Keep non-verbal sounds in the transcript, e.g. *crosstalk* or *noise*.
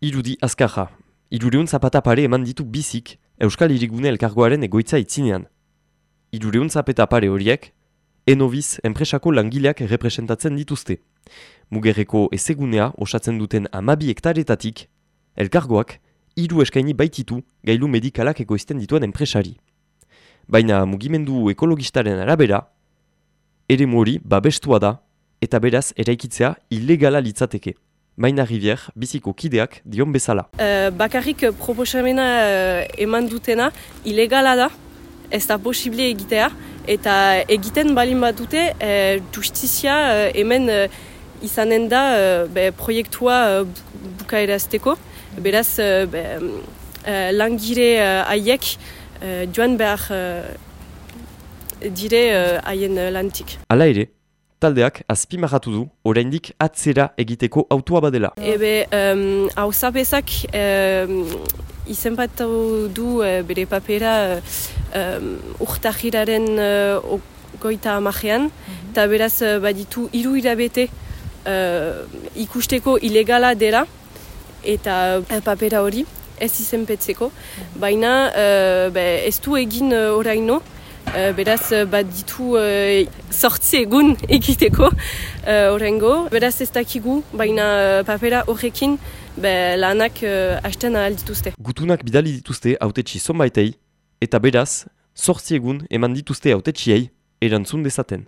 Irudi azkarra. Irureun zapata pare eman ditu bizik Euskal Irigune elkargoaren egoitza itzinean. Irureun zapata pare horiek, enoviz enpresako langileak representatzen dituzte. Mugerreko ezegunea osatzen duten amabi hektaretatik, elkargoak hiru eskaini baititu gailu medikalak egoizten dituen enpresari. Baina mugimendu ekologistaren arabera, ere mori babestua da eta beraz eraikitzea ilegala litzateke. Maina Rivier, biziko kideak dion bezala. Uh, bakarrik proposamena uh, eman dutena ilegala da, ez da posible egitea, eta egiten balin bat dute uh, justizia uh, hemen uh, izanen da uh, be, proiektua uh, bukaerazteko. Beraz, uh, be, uh, langire haiek joan behar dire haien lantik. Hala ere, taldeak azpimarratu du oraindik atzera egiteko autua badela. Ebe, um, hau zapezak um, izen bat du uh, bere papera um, urtahiraren uh, goita amajean, mhm. eta beraz uh, baditu hiru irabete uh, ikusteko ilegala dela, eta uh, papera hori ez izen petzeko, mhm. baina uh, be, ez du egin uh, oraino, Uh, beraz, uh, bat ditu uh, sortzi egun *laughs* egiteko horrengo. beraz, ez dakigu, baina papera horrekin lanak uh, hasten ahal dituzte. Gutunak bidali dituzte autetxi zonbaitei, eta beraz, sortzi egun eman dituzte autetxiei erantzun dezaten.